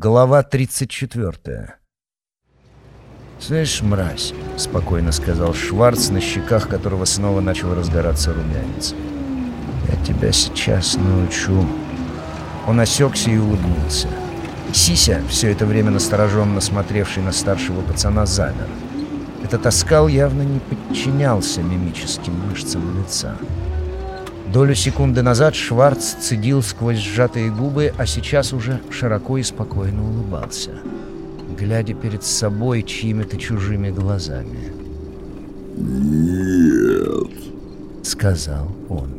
Глава 34. «Слышь, мразь», — спокойно сказал Шварц, на щеках которого снова начал разгораться румянец. «Я тебя сейчас научу». Он осекся и улыбнулся. Сися, все это время настороженно смотревший на старшего пацана, замер. Этот оскал явно не подчинялся мимическим мышцам лица. Долю секунды назад Шварц цедил сквозь сжатые губы, а сейчас уже широко и спокойно улыбался, глядя перед собой чьими-то чужими глазами. «Нет», — сказал он.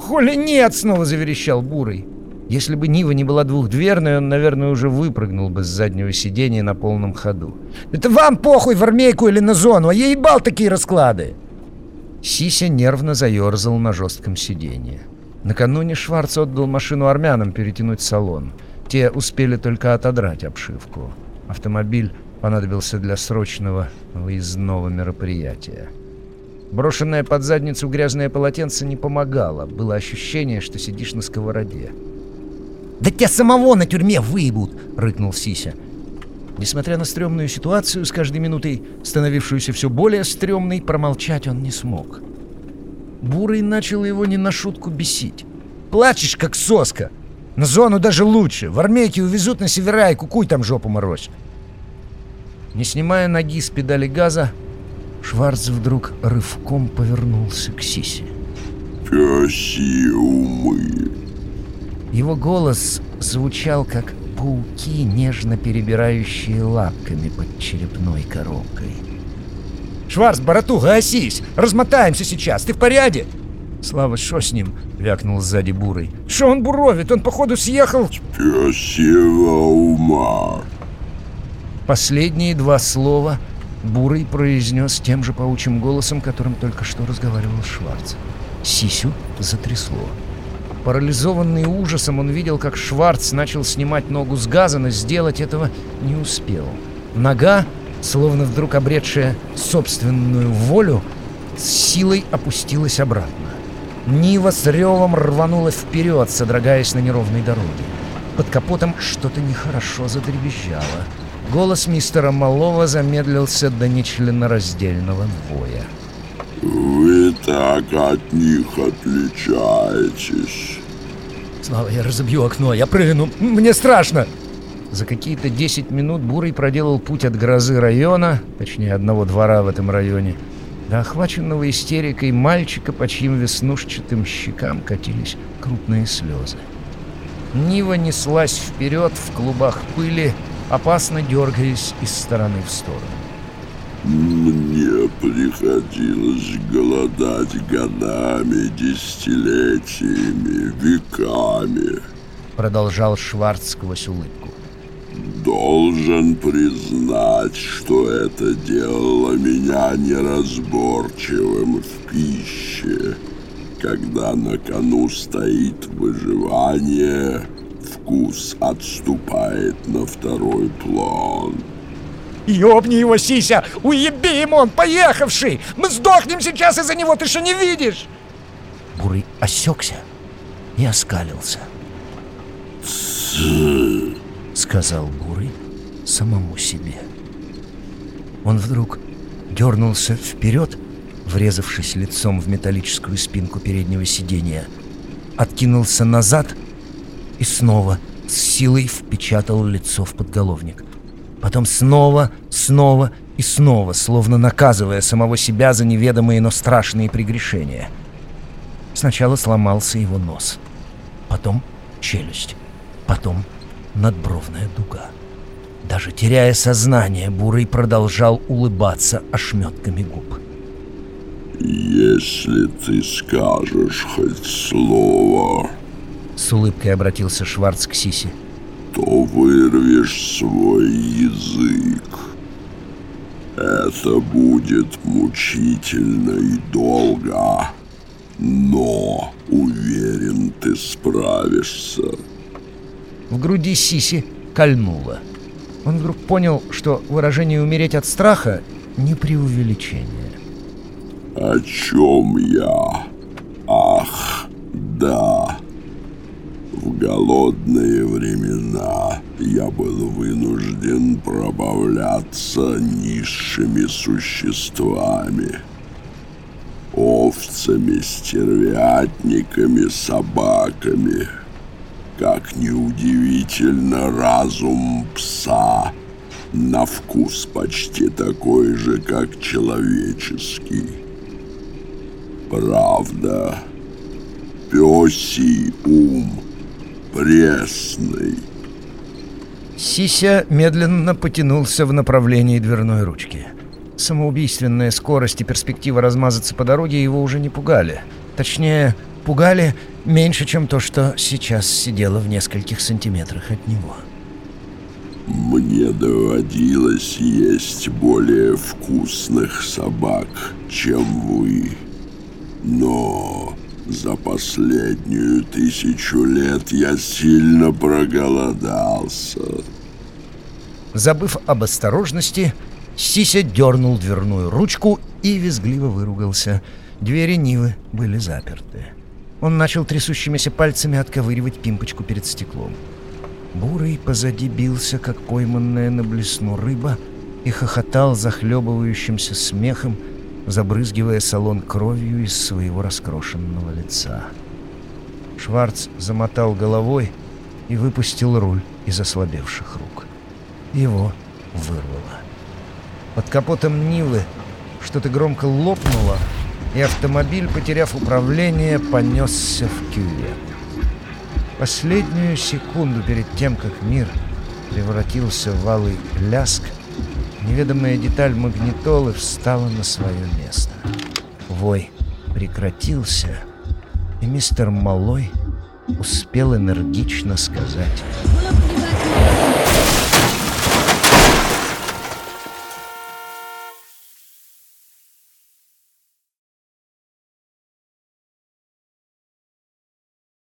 «Хули нет!» — снова заверещал Бурый. Если бы Нива не была двухдверной, он, наверное, уже выпрыгнул бы с заднего сиденья на полном ходу. «Это вам похуй в армейку или на зону, а я ебал такие расклады!» Сися нервно заерзал на жестком сиденье. Накануне Шварц отдал машину армянам перетянуть салон. Те успели только отодрать обшивку. Автомобиль понадобился для срочного выездного мероприятия. Брошенное под задницу грязное полотенце не помогало. Было ощущение, что сидишь на сковороде. «Да тебя самого на тюрьме выебут!» — рыкнул Сися. Несмотря на стрёмную ситуацию, с каждой минутой становившуюся все более стрёмной, промолчать он не смог. Бурый начал его не на шутку бесить. «Плачешь, как соска! На зону даже лучше! В армейке увезут на севера и кукуй там жопу морозь!» Не снимая ноги с педали газа, Шварц вдруг рывком повернулся к Сисе. «Пёси умы!» Его голос звучал как пауки, нежно перебирающие лапками под черепной коробкой. «Шварц, баратуга, осись! Размотаемся сейчас! Ты в порядке?» «Слава, что с ним?» — вякнул сзади Бурый. «Что он буровит? Он, походу, съехал...» «Пёсьего ума!» Последние два слова Бурый произнес тем же паучьим голосом, которым только что разговаривал Шварц. Сисю затрясло. Парализованный ужасом, он видел, как Шварц начал снимать ногу с газа, но сделать этого не успел. Нога, словно вдруг обретшая собственную волю, с силой опустилась обратно. Нива с ревом рванула вперед, содрогаясь на неровной дороге. Под капотом что-то нехорошо задребезжало. Голос мистера Малова замедлился до нечленораздельного воя. «Вы так от них отличаетесь!» «Слава, я разобью окно, я прыгну, мне страшно!» За какие-то 10 минут Бурый проделал путь от грозы района, точнее одного двора в этом районе, до охваченного истерикой мальчика, по чьим веснушчатым щекам катились крупные слезы. Нива неслась вперед в клубах пыли, опасно дергаясь из стороны в сторону. Приходилось голодать годами, десятилетиями, веками. Продолжал Шварц сквозь улыбку. Должен признать, что это делало меня неразборчивым в пище. Когда на кону стоит выживание, вкус отступает на второй план. Ёбни его, Сися! Уеби ему, он поехавший! Мы сдохнем сейчас из-за него, ты что не видишь? Бурый осекся и оскалился. сказал Бурый самому себе. Он вдруг дернулся вперед, врезавшись лицом в металлическую спинку переднего сиденья, откинулся назад и снова с силой впечатал лицо в подголовник. Потом снова, снова и снова, словно наказывая самого себя за неведомые, но страшные прегрешения. Сначала сломался его нос, потом челюсть, потом надбровная дуга. Даже теряя сознание, Бурый продолжал улыбаться ошметками губ. «Если ты скажешь хоть слово...» С улыбкой обратился Шварц к Сисе то вырвешь свой язык. Это будет мучительно и долго, но уверен, ты справишься. В груди Сиси кольнуло. Он вдруг понял, что выражение «умереть от страха» — не преувеличение. «О чем я? Ах, да!» Голодные времена я был вынужден пробавляться низшими существами. Овцами, стервятниками, собаками. Как неудивительно, разум пса на вкус почти такой же, как человеческий. Правда, пёсий ум пресный. Сися медленно потянулся в направлении дверной ручки. Самоубийственная скорость и перспектива размазаться по дороге его уже не пугали. Точнее, пугали меньше, чем то, что сейчас сидело в нескольких сантиметрах от него. Мне доводилось есть более вкусных собак, чем вы. Но за последнюю тысячу лет я сильно проголодался. Забыв об осторожности, Сися дернул дверную ручку и визгливо выругался. Двери Нивы были заперты. Он начал трясущимися пальцами отковыривать пимпочку перед стеклом. Бурый позади бился, как пойманная на блесну рыба, и хохотал захлебывающимся смехом, забрызгивая салон кровью из своего раскрошенного лица. Шварц замотал головой и выпустил руль из ослабевших рук. Его вырвало. Под капотом Нивы что-то громко лопнуло, и автомобиль, потеряв управление, понесся в кювет. Последнюю секунду перед тем, как мир превратился в алый ляск, неведомая деталь магнитолы встала на свое место. Вой прекратился, и мистер Малой успел энергично сказать